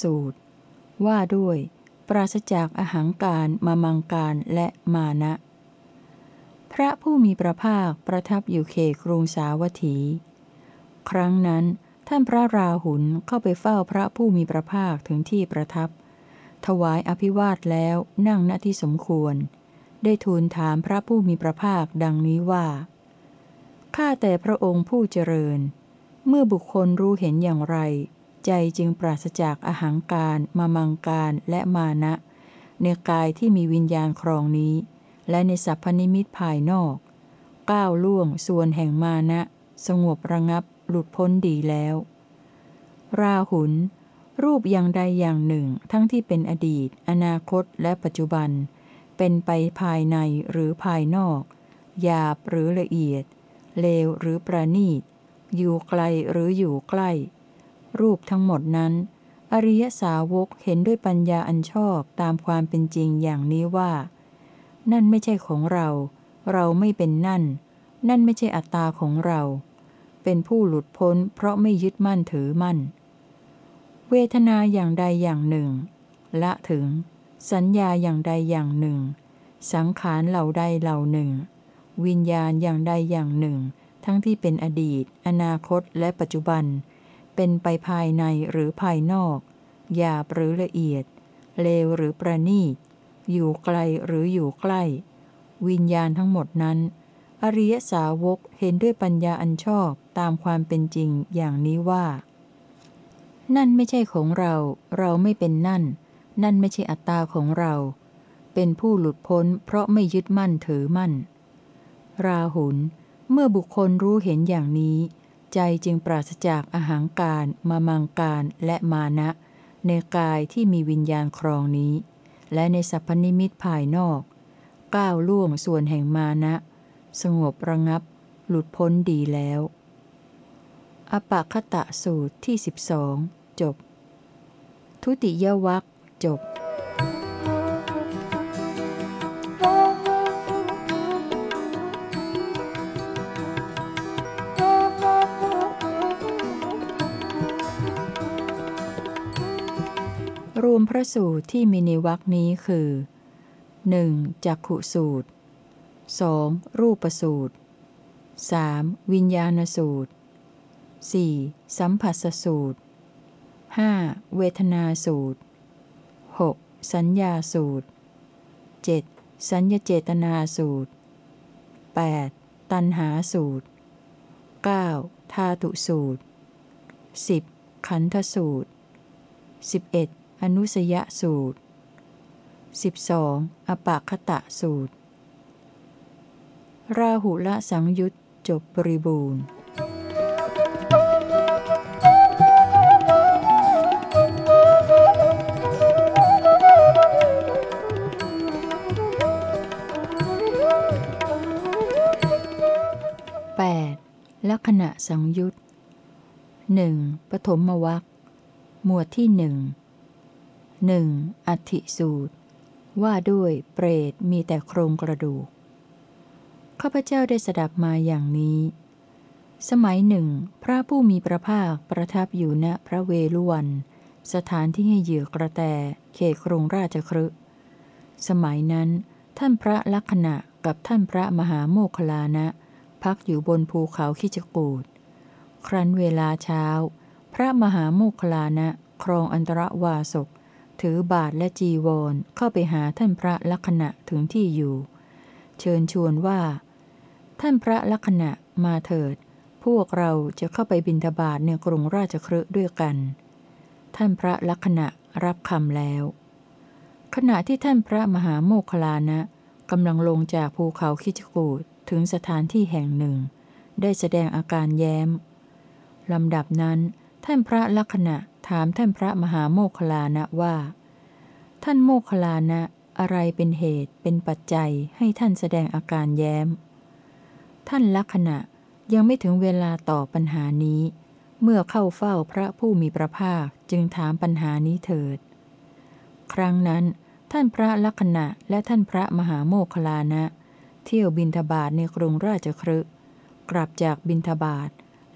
สูตร ว่าด้วย ปราศจากอาหางการมามังการและมานะ พระผู้มีพระภาคประทับอยู่เขตกรุงสาวัตถี ครั้งนั้นท่านพระราหุลเข้าไปเฝ้าพระผู้มีพระภาคถึงที่ประทับ ถวายอภิวาทแล้วนั่งณที่สมควร ได้ทูลถามพระผู้มีพระภาคดังนี้ว่า ข้าแต่พระองค์ผู้เจริญ เมื่อบุคคลรู้เห็นอย่างไร ใจจึงปราศจากอาหางการมามังการและมานะ ในกายที่มีวิญญาณครองนี้ และในสัพพนิมิตภายนอกก้าวล่วงส่วนแห่งมานะ สงบระงับหลุดพ้นดีแล้ว ราหุลรูปอย่างใดอย่างหนึ่ง ทั้งที่เป็นอดีต อนาคตและปัจจุบัน เป็นไปภายในหรือภายนอกหยาบหรือละเอียด เลวหรือประณีต อยู่ไกลหรืออยู่ใกล้ รูปทั้งหมดนั้น อริยสาวกเห็นด้วยปัญญาอันชอบตามความเป็นจริงอย่างนี้ว่า นั่นไม่ใช่ของเรา เราไม่เป็นนั่น นั่นไม่ใช่อัตตาของเรา เป็นผู้หลุดพ้นเพราะไม่ยึดมั่นถือมั่น เวทนาอย่างใดอย่างหนึ่ง ละถึง สัญญาอย่างใดอย่างหนึ่ง สังขารเหล่าใดเหล่าหนึ่ง วิญญาณอย่างใดอย่างหนึ่ง ทั้งที่เป็นอดีต อนาคตและปัจจุบัน เป็นไปภายในหรือภายนอกหยาบหรือละเอียด เลวหรือประณีต อยู่ไกลหรืออยู่ใกล้ วิญญาณทั้งหมดนั้น อริยสาวกเห็นด้วยปัญญาอันชอบตามความเป็นจริงอย่างนี้ว่า นั่นไม่ใช่ของเรา เราไม่เป็นนั่น นั่นไม่ใช่อัตตาของเรา เป็นผู้หลุดพ้นเพราะไม่ยึดมั่นถือมั่น ราหุลเมื่อบุคคลรู้เห็นอย่างนี้ ใจจึงปราศจากอาหางการมามังการและมานะ ในกายที่มีวิญญาณครองนี้ และในสัพพนิมิตภายนอก ก้าวล่วงส่วนแห่งมานะ สงบระงับ หลุดพ้นดีแล้ว อปคตะสูตรที่สิบสองจบ ทุติยวัคจบ มพระสูตรที่มีในวักนี้คือ 1. จักขุสูตร 2. รูปสูตร 3. วิญญาณสูตร 4. สัมผัสสูตร 5. เวทนาสูตร 6. สัญญาสูตร 7. สัญญเจตนาสูตร 8. ตันหาสูตร 9. ธาตุสูตร 10. ขันธสูตร 11. อนุสยสูตร 12. อปาคตะสูตร ราหุละสังยุตจบบริบูรณ์ 8. ลักษณะสังยุตหนึ่งปฐมวัคหมวดที่หนึ่ง หนึ่งอัติสูตร ว่าด้วยเปรตมีแต่โครงกระดูก ข้าพเจ้าได้สดับมาอย่างนี้ สมัยหนึ่ง พระผู้มีพระภาคประทับอยู่ณพระเวลุวัน สถานที่ให้เหยื่อกระแตเขตกรุงราชครึสมัยนั้น ท่านพระลักษณะกับท่านพระมหาโมคลานะ พักอยู่บนภูเขาคิจกูดครั้นเวลาเช้า พระมหาโมคลานะ ครองอันตรวาสก ถือบาทและจีวรเข้าไปหาท่านพระลักษณะถึงที่อยู่ เชิญชวนว่า ท่านพระลักษณะมาเถิด พวกเราจะเข้าไปบินทบาทในกรุงราชครืด้วยกัน ท่านพระลักษณะรับคำแล้ว ขณะที่ท่านพระมหาโมคลานะกำลังลงจากภูเขาคิจกูดถึงสถานที่แห่งหนึ่ง ได้แสดงอาการแย้มลำดับนั้น ท่านพระลักษณะถามท่านพระมหาโมคลานะว่า ท่านโมคลานะอะไรเป็นเหตุเป็นปัจจัยให้ท่านแสดงอาการแย้ม ท่านลักษณะยังไม่ถึงเวลาตอบปัญหานี้ เมื่อเข้าเฝ้าพระผู้มีพระภาคจึงถามปัญหานี้เถิด ครั้งนั้น ท่านพระลักษณะและท่านพระมหาโมคลานะ เที่ยวบินทบาทในกรุงราชครึกลับจากบินทบาท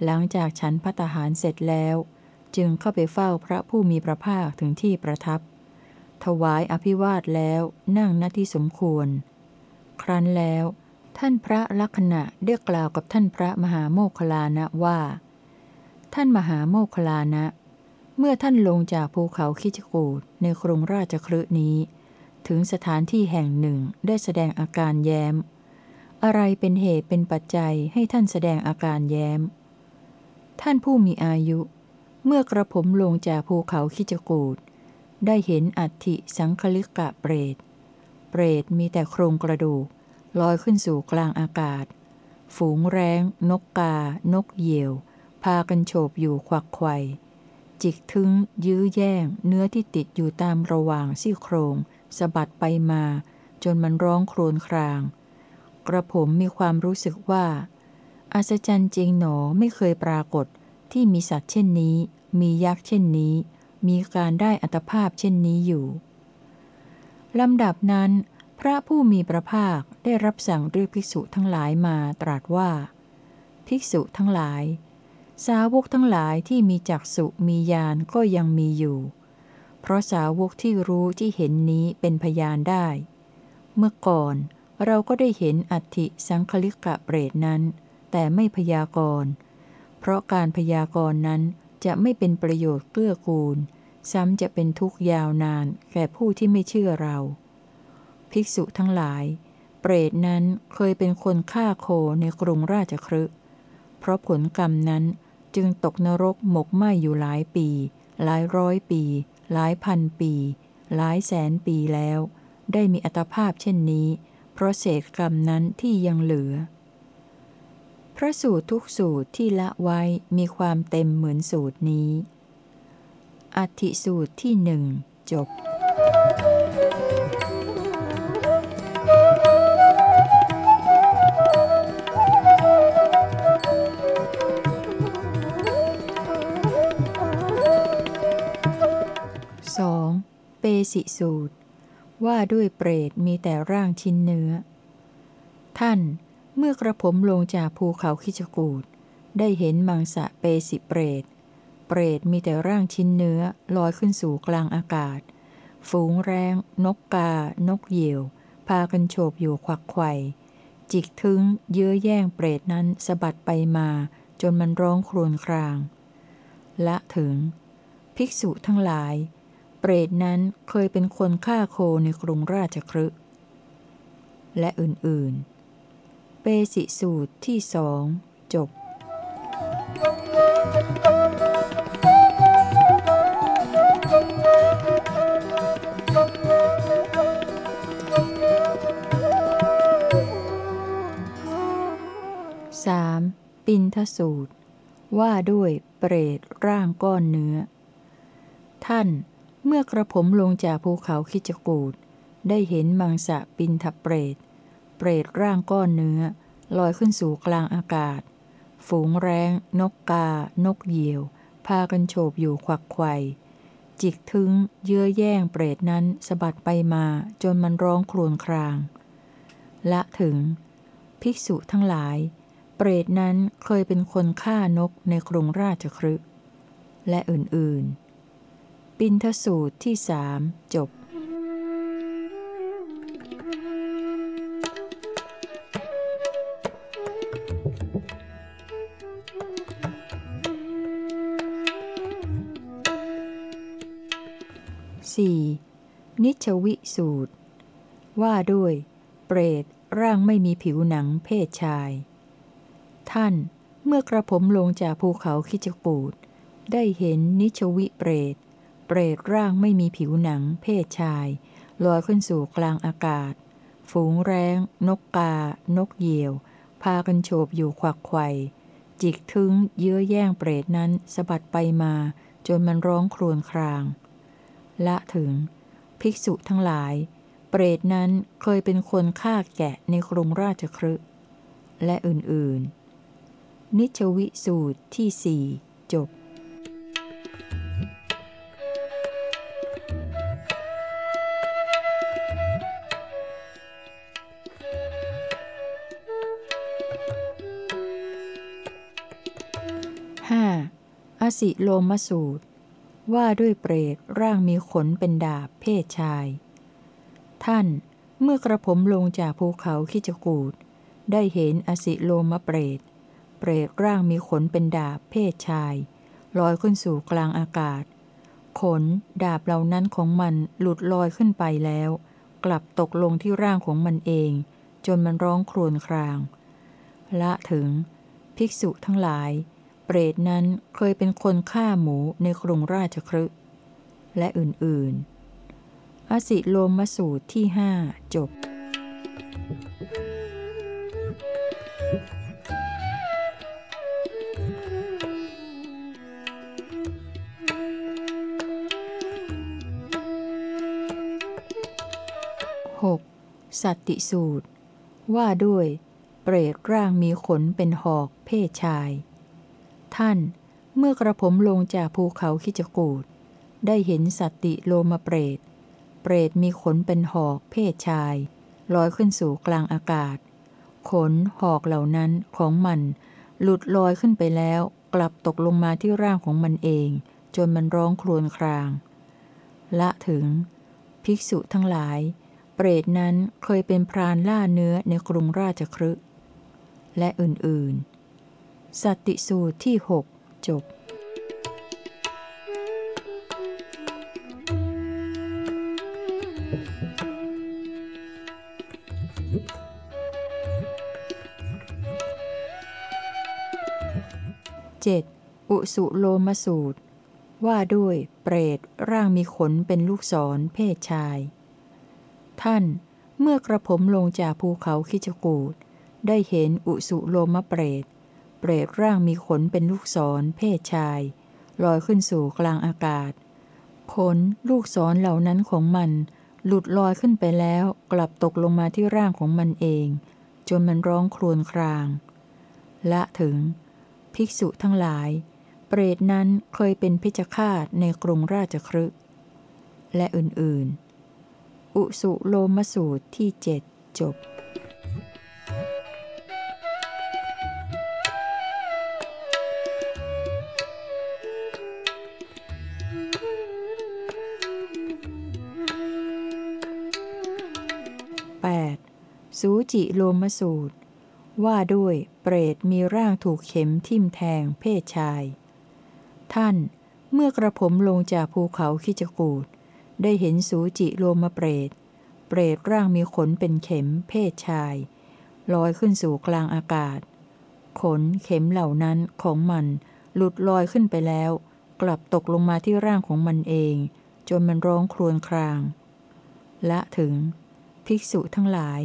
หลังจากฉันพัตหารเสร็จแล้ว จึงเข้าไปเฝ้าพระผู้มีพระภาคถึงที่ประทับ ถวายอภิวาทแล้วนั่งณที่สมควร ครั้นแล้ว ท่านพระลักษณะได้กล่าวกับท่านพระมหาโมคลานะว่า ท่านมหาโมคคลานะ เมื่อท่านลงจากภูเขาคิจกูดในกรุงราชครืนี้ ถึงสถานที่แห่งหนึ่งได้แสดงอาการแย้ม อะไรเป็นเหตุเป็นปัจจัยให้ท่านแสดงอาการแย้ม ท่านผู้มีอายุ เมื่อกระผมลงจากภูเขาคิจกูดได้เห็นอัฐิสังคลิกะเปรต เปรตมีแต่โครงกระดูก ลอยขึ้นสู่กลางอากาศ ฝูงแร้ง นกกา นกเหยี่ยว พากันโฉบอยู่ควักไข่จิกทึง ยื้อแย่ง เนื้อที่ติดอยู่ตามระหว่างซี่โครงสะบัดไปมา จนมันร้องโครวญคราง กระผมมีความรู้สึกว่า อัศจรรย์จริงหนอไม่เคยปรากฏ ที่มีสัตว์เช่นนี้ มียักษ์เช่นนี้ มีการได้อัตภาพเช่นนี้อยู่ลำดับนั้น พระผู้มีพระภาคได้รับสั่งเรียกภิกษุทั้งหลายมาตรัสว่า ภิกษุทั้งหลาย สาวกทั้งหลายที่มีจักษุมีญาณก็ยังมีอยู่ เพราะสาวกที่รู้ที่เห็นนี้เป็นพยานได้ เมื่อก่อนเราก็ได้เห็นอัฐิสังคลิกะเปรตนั้น แต่ไม่พยากรณ์ เพราะการพยากรณ์นั้นจะไม่เป็นประโยชน์เกื้อกูล ซ้ำจะเป็นทุกข์ยาวนานแก่ผู้ที่ไม่เชื่อเรา ภิกษุทั้งหลาย เปรตนั้นเคยเป็นคนฆ่าโคในกรุงราชครึเพราะผลกรรมนั้นจึงตกนรกหมกไหมอยู่หลายปี หลายร้อยปี หลายพันปี หลายแสนปีแล้ว ได้มีอัตภาพเช่นนี้ เพราะเศษกรรมนั้นที่ยังเหลือ ระสูตรทุกสูตรที่ละไว้มีความเต็มเหมือนสูตรนี้ อธิสูตรที่หนึ่งจบสองเปสิสูตร ว่าด้วยเปรตมีแต่ร่างชิ้นเนื้อ ท่าน เมื่อกระผมลงจากภูเขาคิจกูดได้เห็นมังสะเปสิเปรต เปรตมีแต่ร่างชิ้นเนื้อลอยขึ้นสู่กลางอากาศ ฝูงแรง นกกา นกเหยี่ยว พากันโฉบอยู่ควักไข่ จิกทึงเยื้อแย่งเปรตนั้นสะบัดไปมาจนมันร้องครวญคราง ละถึง ภิกษุทั้งหลาย เปรตนั้นเคยเป็นคนฆ่าโคในกรุงราชครึและอื่นๆ เปสิสูตรที่สองจบสามปินทสูตร ว่าด้วยเปรตร่างก้อนเนื้อ ท่านเมื่อกระผมลงจากภูเขาคิจกูดได้เห็นมังสะปินทเปรต เปรตร่างก้อนเนื้อ ลอยขึ้นสู่กลางอากาศ ฝูงแรงนกกา นกเหยี่ยว พากันโฉบอยู่ควักไข่จิกทึงเยื่อแย่งเปรตนั้นสะบัดไปมาจนมันร้องครวญคราง ละถึง ภิกษุทั้งหลาย เปรตนั้นเคยเป็นคนฆ่านกในกรุงราชครึและอื่นๆ ปินทสูตรที่สามจบ ชวิสูตร ว่าด้วย เปรตร่างไม่มีผิวหนังเพศชาย ท่านเมื่อกระผมลงจากภูเขาคิจกูดได้เห็นนิชวิเปรต เปรตร่างไม่มีผิวหนัง เพศชาย ลอยขึ้นสู่กลางอากาศ ฝูงแรงนกกา นกเหยี่ยว พากันโฉบอยู่ควักไข่จิกทึ้งเยื้อแย่งเปรตนั้นสะบัดไปมา จนมันร้องครวญคราง ละถึง ภิกษุทั้งหลาย เปรตนั้นเคยเป็นคนฆ่าแกะในกรุงราชครึและอื่นๆ นิชวิสูตรที่สี่จบห้าออสิโลมสูตร ว่าด้วยเปรตร่างมีขนเป็นดาบเพศชาย ท่านเมื่อกระผมลงจากภูเขาคิจกูดได้เห็นอสิโลมเปรต เปรตร่างมีขนเป็นดาบเพศชาย ลอยขึ้นสู่กลางอากาศ ขนดาบเหล่านั้นของมันหลุดลอยขึ้นไปแล้ว กลับตกลงที่ร่างของมันเอง จนมันร้องครวญคราง ละถึง ภิกษุทั้งหลาย รตนั้นเคยเป็นคนฆ่าหมูในกรุงราชครึและอื่นๆ อสิโลมสูตรที่ห้าจบ 6. สัตติสูตร ว่าด้วย เปรตร่างมีขนเป็นหอกเพศชาย ท่าน เมื่อกระผมลงจากภูเขาคิจกูดได้เห็นสัตติโลมาเปรต เปรตมีขนเป็นหอกเพศชาย ลอยขึ้นสู่กลางอากาศ ขนหอกเหล่านั้นของมัน หลุดลอยขึ้นไปแล้ว กลับตกลงมาที่ร่างของมันเอง จนมันร้องครวญคราง ละถึง ภิกษุทั้งหลาย เปรตนั้นเคยเป็นพรานล่าเนื้อในกรุงราชครึและอื่นๆ สัตติสูตรที่หกจบ 7. อุสุโลมสูตร ว่าด้วยเปรตร่างมีขนเป็นลูกศรเพศชาย ท่านเมื่อกระผมลงจากภูเขาคิจกูดได้เห็นอุสุโลมเปรต เปรตร่างมีขนเป็นลูกศร เพศชาย ลอยขึ้นสู่กลางอากาศ ขนลูกศรเหล่านั้นของมัน หลุดลอยขึ้นไปแล้วกลับตกลงมาที่ร่างของมันเอง จนมันร้องครวญคราง ละถึง ภิกษุทั้งหลาย เปรตนั้นเคยเป็นพิจคาตในกรุงราชครึและอื่นๆ อุสุโลมสูตรที่เจ็ดจบ 8. สูจิโลมสูตร ว่าด้วยเปรตมีร่างถูกเข็มทิ่มแทงเพศชาย ท่าน เมื่อกระผมลงจากภูเขาคิจกูดได้เห็นสูจิโลมเปรต เปรตร่างมีขนเป็นเข็มเพศชาย ลอยขึ้นสู่กลางอากาศ ขนเข็มเหล่านั้นของมันหลุดลอยขึ้นไปแล้ว กลับตกลงมาที่ร่างของมันเอง จนมันร้องครวญคราง และถึง ภิกษุทั้งหลาย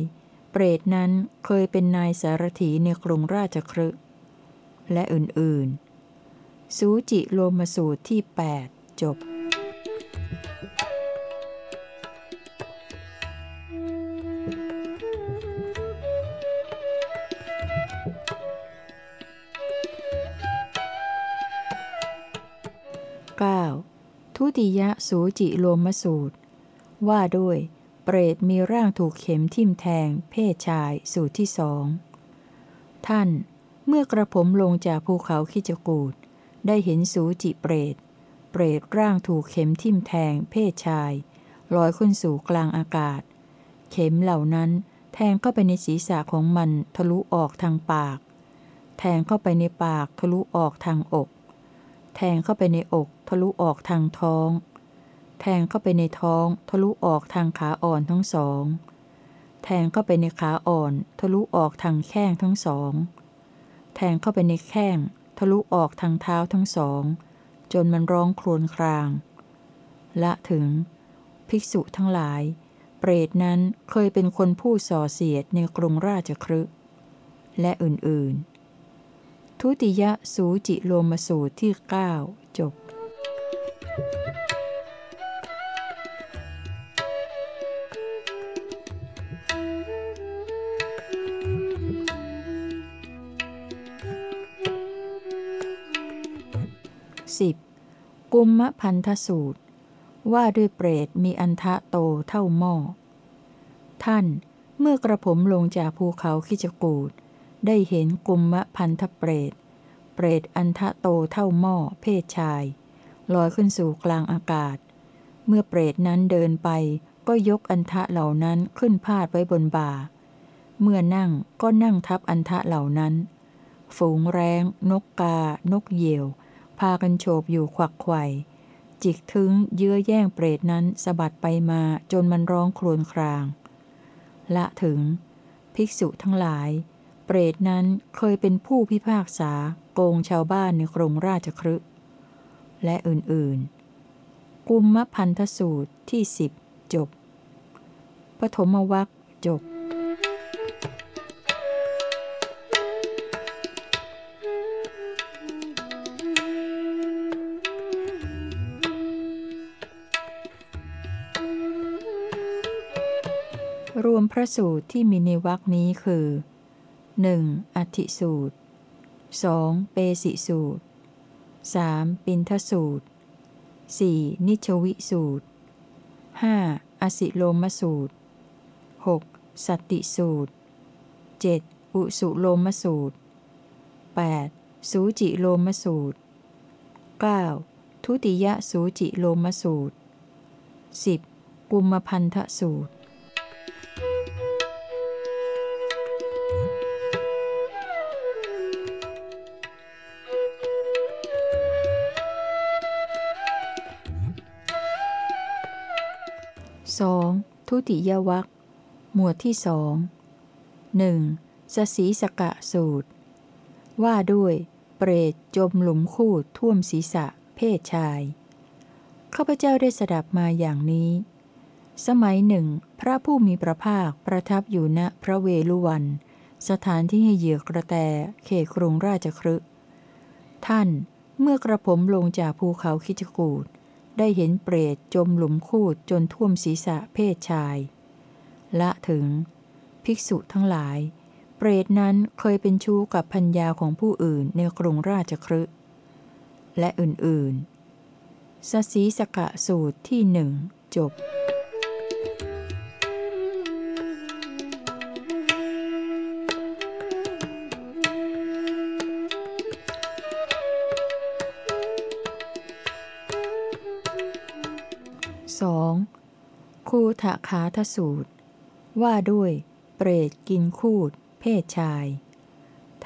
เปรตนั้นเคยเป็นนายสารถีในกรุงราชครึและอื่นๆ สูจิโลมาสูตรที่ 8 จบ 9. ทุติยสูจิโลมสูตร ว่าด้วย เปรตมีร่างถูกเข็มทิ่มแทง เพศชายสูตรที่สอง ท่าน เมื่อกระผมลงจากภูเขาคิจกูดได้เห็นสูจิเปรต เปรตร่างถูกเข็มทิ่มแทง เพศชายลอยขึ้นสู่กลางอากาศ เข็มเหล่านั้นแทงเข้าไปในศีรษะของมันทะลุออกทางปาก แทงเข้าไปในปากทะลุออกทางอก แทงเข้าไปในอกทะลุออกทางท้อง แทงเข้าไปในท้อง ทะลุออกทางขาอ่อนทั้งสอง แทงเข้าไปในขาอ่อน ทะลุออกทางแข้งทั้งสอง แทงเข้าไปในแข้ง ทะลุออกทางเท้าทั้งสอง จนมันร้องครวญคราง ละถึง ภิกษุทั้งหลาย เปรตนั้นเคยเป็นคนผู้ส่อเสียดในกรุงราชครึและอื่น ๆ ทุติยสูจิโลมสูตรที่ 9 จบสิบ กุมมะพันธสูตร ว่าด้วยเปรตมีอันทะโตเท่าหม้อ ท่านเมื่อกระผมลงจากภูเขาคิจกูดได้เห็นกุมมะพันธเปรตเปเปรตอันทะโตเท่าหม้อเพศชาย ลอยขึ้นสู่กลางอากาศ เมื่อเปรตนั้นเดินไปก็ยกอันทะเหล่านั้นขึ้นพาดไว้บนบ่า เมื่อนั่งก็นั่งทับอันทะเหล่านั้น ฝูงแรงนกกา นกเหยี่ยว พากันโฉบอยู่ขวักไขว่จิกถึงเยื้อแย่งเปรตนั้นสะบัดไปมาจนมันร้องครวญคราง ละถึง ภิกษุทั้งหลาย เปรตนั้นเคยเป็นผู้พิพากษาโกงชาวบ้านในกรุงราชครึและอื่นๆ กุมมพันธสูตรที่สิบจบปฐมวัคจบ รวมพระสูตรที่มีในวรคนี้คือ 1. อัติสูตร 2. เปสิสูตร 3. ปินทสูตร 4. นิชวิสูตร 5. อสิโลมสูตร 6. สัตติสูตร 7. อุสุโลมสูตร 8. สูจิโลมสูตร 9. ทุติยสูจิโลมสูตร 10. กุมพันธสูตร สองทุติยวัคหมวดที่สองหนึ่งสสีสกะสูตร ว่าด้วย เปรตจมหลุมคูดท่วมศีรษะ เพศชาย ข้าพเจ้าได้สดับมาอย่างนี้ สมัยหนึ่ง พระผู้มีพระภาคประทับอยู่ณพระเวลุวัน สถานที่ให้เหยื่อกระแตเขตกรุงราชครึท่านเมื่อกระผมลงจากภูเขาคิจกูด ได้เห็นเปรตจมหลุมคูดจนท่วมศีรษะเพศชาย ละถึง ภิกษุทั้งหลาย เปรตนั้นเคยเป็นชู้กับพัญญาของผู้อื่นในกรุงราชครึและอื่นๆสสีสกะสูตรที่หนึ่งจบ คูทะขาทสูตร ว่าด้วย เปรตกินคูด เพศชาย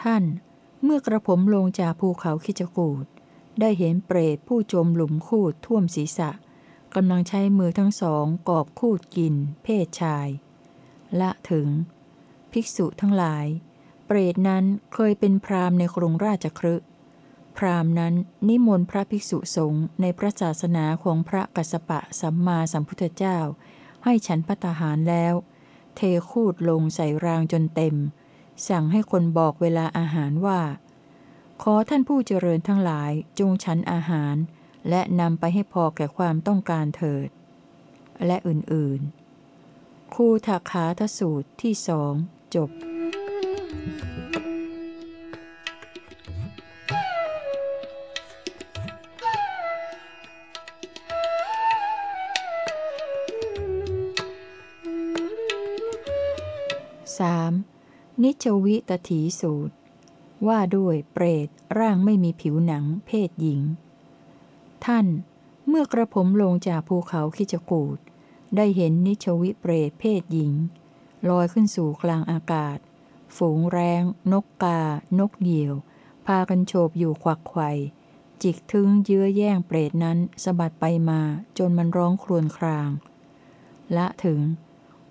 ท่าน เมื่อกระผมลงจากภูเขาคิจกูดได้เห็นเปรตผู้จมหลุมคูดท่วมศีรษะกำลังใช้มือทั้งสองกอบคูดกิน เพศชาย ละถึง ภิกษุทั้งหลาย เปรตนั้นเคยเป็นพรามในกรุงราชครึ พราหมณ์นั้นนิมนต์พระภิกษุสงฆ์ในพระศาสนาของพระกัสสปะสัมมาสัมพุทธเจ้า ให้ฉันพัตหารแล้ว เทคูดลงใส่รางจนเต็ม สั่งให้คนบอกเวลาอาหารว่า ขอท่านผู้เจริญทั้งหลายจงฉันอาหาร และนำไปให้พอแก่ความต้องการเถิด และอื่นๆ คู่ทักขาทสูตรที่สองจบ นิจวิตถีสูตร ว่าด้วยเปรตร่างไม่มีผิวหนัง เพศหญิง ท่านเมื่อกระผมลงจากภูเขาคิจกูดได้เห็นนิชวิเปรตเพศหญิง ลอยขึ้นสู่กลางอากาศ ฝูงแรง นกกา นกเหยี่ยว พากันโฉบอยู่ควักไข่จิกทึงเยื้อแย่งเปรตนั้นสะบัดไปมาจนมันร้องครวญคราง ละถึง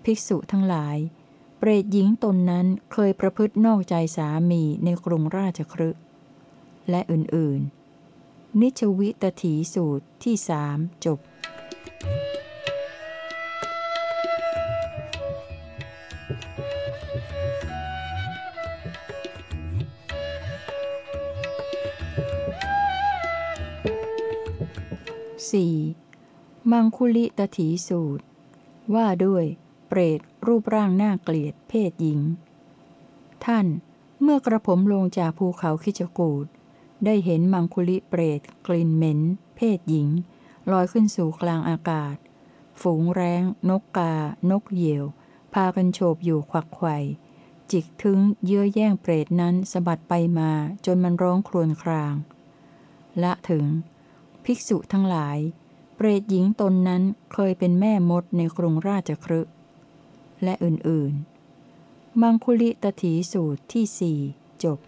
ภิกษุทั้งหลาย เปรตหญิงตนนั้นเคยประพฤตินอกใจสามีในกรุงราชครึและอื่น ๆ นิชวิตถีสูตรที่สามจบสีมังคุลิตถีสูตร ว่าด้วย เปรต รูปร่างน่าเกลียด เพศหญิง ท่านเมื่อกระผมลงจากภูเขาคิจกูดได้เห็นมังคุลิเปรต กลิ่นเหม็น เพศหญิง ลอยขึ้นสู่กลางอากาศ ฝูงแรงนกกา นกเหยี่ยว พากันโฉบอยู่ควักไข่จิกถึงเยื่อแย่งเปรตนั้นสะบัดไปมาจนมันร้องครวญคราง ละถึง ภิกษุทั้งหลาย เปรตหญิงตนนั้นเคยเป็นแม่มดในกรุงราชครึ และอื่นๆ มังคุลิตถีสูตรที่สี่จบ 5.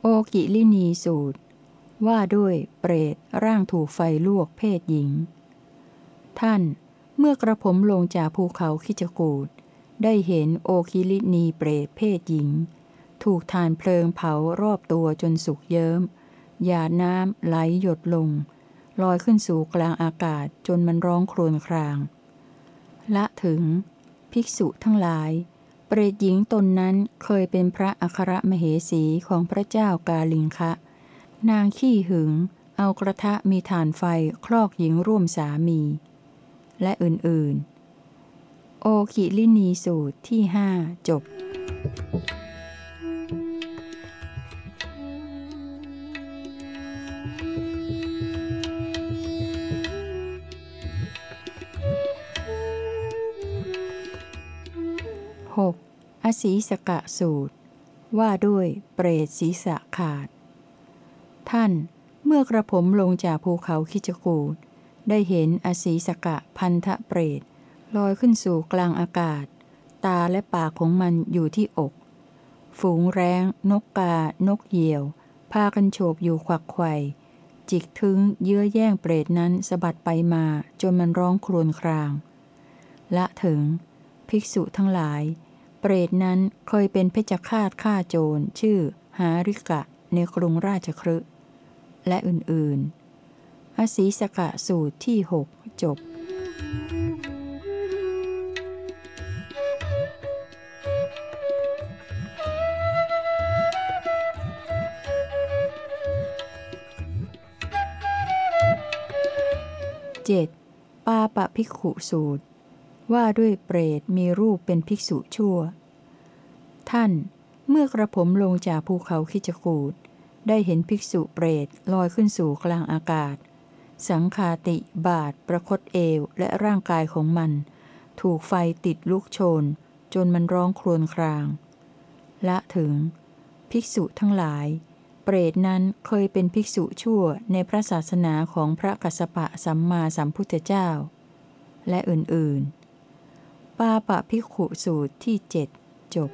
โอกิลินีสูตร ว่าด้วยเปรตร่างถูกไฟลวกเพศหญิง ท่านเมื่อกระผมลงจากภูเขาคิจกูด ได้เห็นโอคิลินีเปรตเพศหญิง ถูกทานเพลิงเผารอบตัวจนสุกเยิ้ม หยาดน้ำไหลหยดลง ลอยขึ้นสู่กลางอากาศจนมันร้องครวญคราง ละถึง ภิกษุทั้งหลาย เปรตหญิงตนนั้นเคยเป็นพระอัครมเหสีของพระเจ้ากาลิงคะ นางขี้หึง เอากระทะมีฐานไฟคลอกหญิงร่วมสามี และอื่นๆ โอคิลินีสูตรที่ห้าจบ 6. อสีสกะสูตร ว่าด้วยเปรตศีรษะขาด ท่านเมื่อกระผมลงจากภูเขาคิจกูดได้เห็นอสีสกะพันธะเปรต ลอยขึ้นสู่กลางอากาศ ตาและปากของมันอยู่ที่อก ฝูงแร้ง นกกา นกเหยี่ยว พากันโฉบอยู่ควักไข่จิกถึงเยื่อแย่งเปรตนั้นสะบัดไปมาจนมันร้องครวญคราง ละถึง ภิกษุทั้งหลาย เปรตนั้นเคยเป็นเพชฌฆาตฆ่าโจร ชื่อ หาริกะ ในกรุงราชครึและอื่นๆ อสีสกะสูตรที่หกจบ 7. ปาปะภิกขุสูตร ว่าด้วยเปรตมีรูปเป็นภิกษุชั่ว ท่านเมื่อกระผมลงจากภูเขาคิจกูดได้เห็นภิกษุเปรตลอยขึ้นสู่กลางอากาศ สังคาติบาทประคตเอวและร่างกายของมัน ถูกไฟติดลุกโชน จนมันร้องครวญคราง ละถึง ภิกษุทั้งหลาย เปรตนั้นเคยเป็นภิกษุชั่วในพระศาสนาของพระกัสสปะสัมมาสัมพุทธเจ้า และอื่นๆ ปาปะภิกขุสูตรที่เจ็ดจบ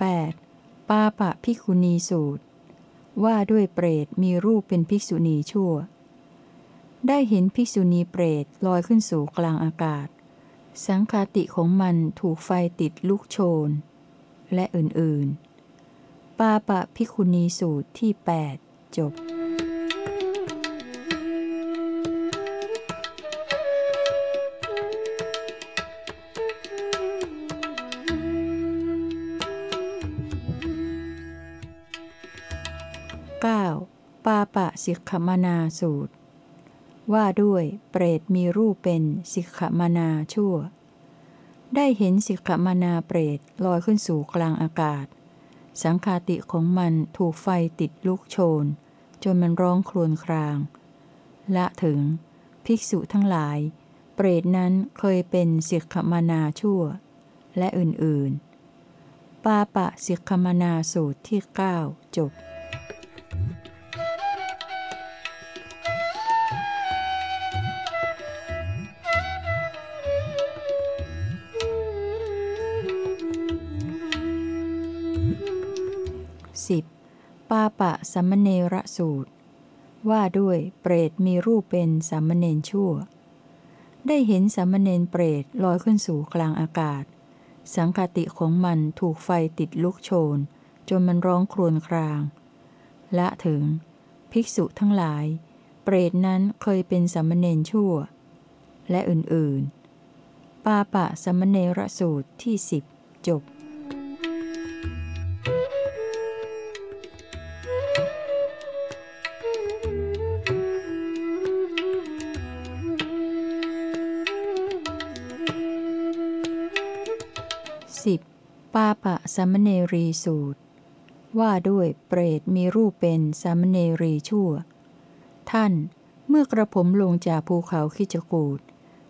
8. ปาปะภิกขุณีสูตร ว่าด้วยเปรตมีรูปเป็นภิกษุณีชั่ว ได้เห็นภิกษุณีเปรตลอยขึ้นสู่กลางอากาศ สังคาติของมันถูกไฟติดลุกโชน และอื่นๆ ปาปะภิกุณีสูตรที่ 8 จบ สิกขมนาสูตร ว่าด้วยเปรตมีรูปเป็นสิกขมนาชั่ว ได้เห็นสิกขมนาเปรตลอยขึ้นสู่กลางอากาศ สังคาติของมันถูกไฟติดลุกโชน จนมันร้องครวญคราง ละถึง ภิกษุทั้งหลาย เปรตนั้นเคยเป็นสิกขมนาชั่ว และอื่นๆ ปาปะสิกขมนาสูตรที่ 9 จบ 10. ปาปะสัมมเนระสูตร ว่าด้วยเปรตมีรูปเป็นสัมมเนนชั่ว ได้เห็นสัมมเนนเปรตลอยขึ้นสู่กลางอากาศ สังคติของมันถูกไฟติดลุกโชน จนมันร้องครวญคราง ละถึง ภิกษุทั้งหลาย เปรตนั้นเคยเป็นสัมมเนนชั่ว และอื่นๆ ปาปะสัมมเนระสูตรที่สิบจบ ปาปะสมเนรีสูตร ว่าด้วยเปรตมีรูปเป็นสมเนรีชั่ว ท่านเมื่อกระผมลงจากภูเขาคิจกูด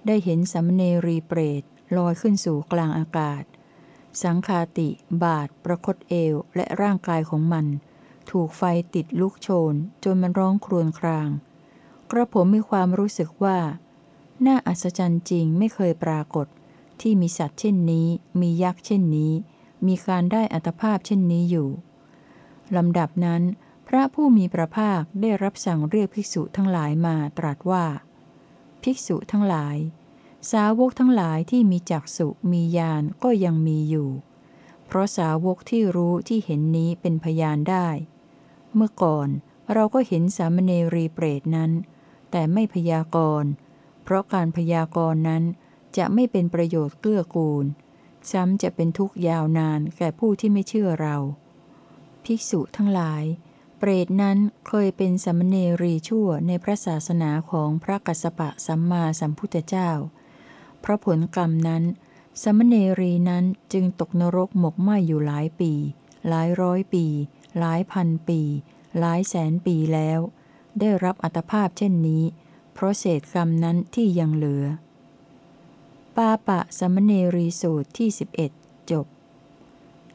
ได้เห็นสมเนรีเปรตลอยขึ้นสู่กลางอากาศ สังคาติ บาดประคตเอวและร่างกายของมัน ถูกไฟติดลุกโชน จนมันร้องครวญคราง กระผมมีความรู้สึกว่า น่าอัศจรรย์จริงไม่เคยปรากฏ ที่มีสัตว์เช่นนี้ มียักษ์เช่นนี้ มีการได้อัตภาพเช่นนี้อยู่ลำดับนั้น พระผู้มีพระภาคได้รับสั่งเรียกภิกษุทั้งหลายมาตรัสว่า ภิกษุทั้งหลาย สาวกทั้งหลายที่มีจักษุมีญาณก็ยังมีอยู่ เพราะสาวกที่รู้ที่เห็นนี้เป็นพยานได้ เมื่อก่อนเราก็เห็นสามเณรีเปรตนั้น แต่ไม่พยากรณ์เพราะการพยากรณ์นั้นจะไม่เป็นประโยชน์เกื้อกูล ซ้ำจะเป็นทุกข์ยาวนานแก่ผู้ที่ไม่เชื่อเรา ภิกษุทั้งหลาย เปรตนั้นเคยเป็นสามเณรีชั่วในพระศาสนาของพระกัสสปะสัมมาสัมพุทธเจ้า เพราะผลกรรมนั้น สมเณรีนั้นจึงตกนรกหมกไหมอยู่หลายปี หลายร้อยปี หลายพันปี หลายแสนปีแล้ว ได้รับอัตภาพเช่นนี้ เพราะเศษกรรมนั้นที่ยังเหลือ ปาปะสมเนรีสูตรที่ 11 จบ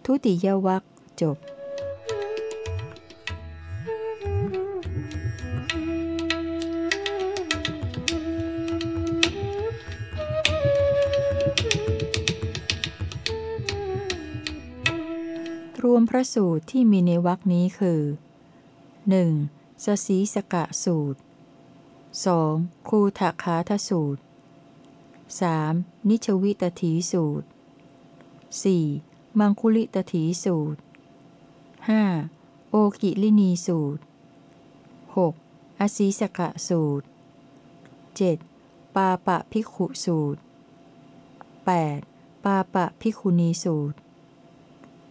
ทุติยวัคจบรวมพระสูตรที่มีในวรคนี้คือ 1. สสีสกะสูตร 2. คูทคาทสูตร 3. นิชวิตถีสูตร 4. มังคุลิตถีสูตร 5. โอกิลินีสูตร 6. อสีสกะสูตร 7. ปาปะพิกขุสูตร 8. ปาปะพิคุณีสูตร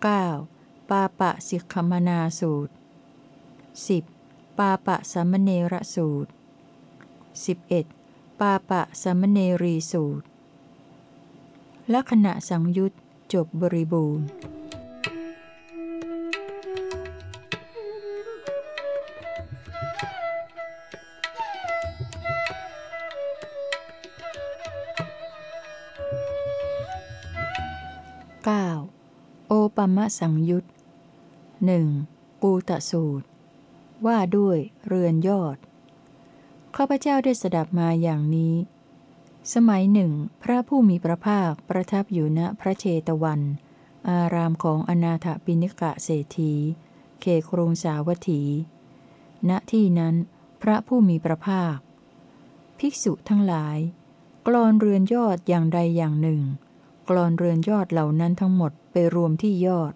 9. ปาปะสิกขมนาสูตร 10. ปาปะสัมมเนระสูตร 11. ปาปะสัมเนรีสูตรลักษณะสังยุตจบบริบูรณ์ 9. โอปมะสังยุตหนึ่งกูตะสูตร ว่าด้วยเรือนยอด ข้าพเจ้าได้สดับมาอย่างนี้ สมัยหนึ่ง พระผู้มีพระภาคประทับอยู่ณพระเชตวัน อารามของอนาถปิณิกะเศรษฐี เขครุงสาวัตถี ณที่นั้น พระผู้มีพระภาค ภิกษุทั้งหลาย กรอนเรือนยอดอย่างใดอย่างหนึ่ง กรอนเรือนยอดเหล่านั้นทั้งหมดไปรวมที่ยอด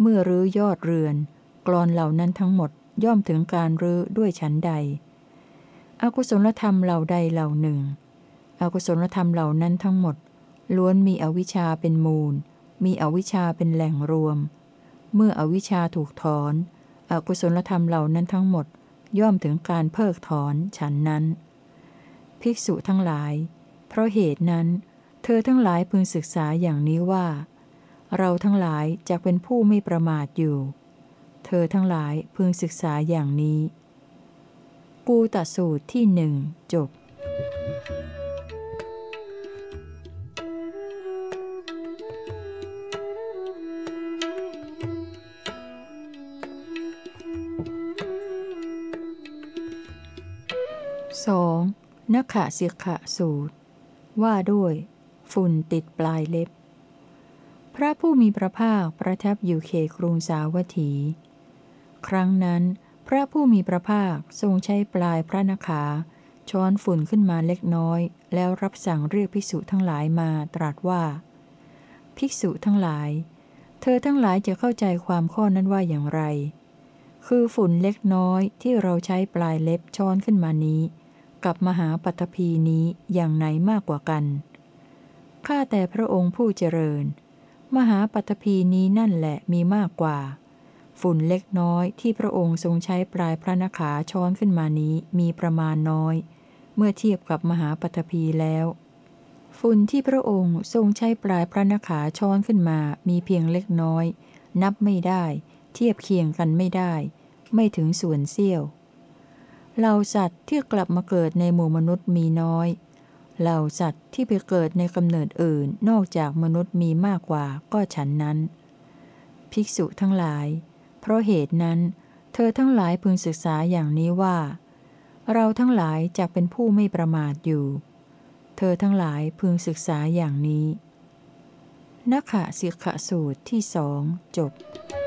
เมื่อรื้อยอดเรือน กรอนเหล่านั้นทั้งหมดย่อมถึงการรื้อด้วยฉันใด อกุศลธรรมเหล่าใดเหล่าหนึ่ง อกุศลธรรมเหล่านั้นทั้งหมด ล้วนมีอวิชชาเป็นมูล มีอวิชชาเป็นแหล่งรวม เมื่ออวิชชาถูกถอน อกุศลธรรมเหล่านั้นทั้งหมด ย่อมถึงการเพิกถอนฉันนั้น ภิกษุทั้งหลาย เพราะเหตุนั้น เธอทั้งหลายพึงศึกษาอย่างนี้ว่า เราทั้งหลายจะเป็นผู้ไม่ประมาทอยู่ เธอทั้งหลายพึงศึกษาอย่างนี้ กูตสูตรที่หนึ่งจบ 2. นักขะสิกขะสูตร ว่าด้วย ฝุ่นติดปลายเล็บ พระผู้มีพระภาคประทับอยู่เขครุงสาวัตถี ครั้งนั้น พระผู้มีพระภาคทรงใช้ปลายพระนขา ช้อนฝุ่นขึ้นมาเล็กน้อย แล้วรับสั่งเรียกภิกษุทั้งหลายมาตรัสว่า ภิกษุทั้งหลาย เธอทั้งหลายจะเข้าใจความข้อนั้นว่าอย่างไร คือฝุ่นเล็กน้อยที่เราใช้ปลายเล็บช้อนขึ้นมานี้ กับมหาปัตภีนี้อย่างไหนมากกว่ากันข้าแต่พระองค์ผู้เจริญ มหาปัตภีนี้นั่นแหละมีมากกว่า ฝุ่นเล็กน้อยที่พระองค์ทรงใช้ปลายพระนขาช้อนขึ้นมานี้มีประมาณน้อย เมื่อเทียบกับมหาปัตภีแล้ว ฝุ่นที่พระองค์ทรงใช้ปลายพระนขาช้อนขึ้นมามีเพียงเล็กน้อย นับไม่ได้ เทียบเคียงกันไม่ได้ ไม่ถึงส่วนเสี้ยวเหล่าสัตว์ที่กลับมาเกิดในหมู่มนุษย์มีน้อยเหล่าสัตว์ที่ไปเกิดในกำเนิดอื่นนอกจากมนุษย์มีมากกว่าก็ฉันนั้น ภิกษุทั้งหลาย เพราะเหตุนั้น เธอทั้งหลายพึงศึกษาอย่างนี้ว่า เราทั้งหลายจะเป็นผู้ไม่ประมาทอยู่ เธอทั้งหลายพึงศึกษาอย่างนี้นักขะสิกขสูตรที่สองจบ「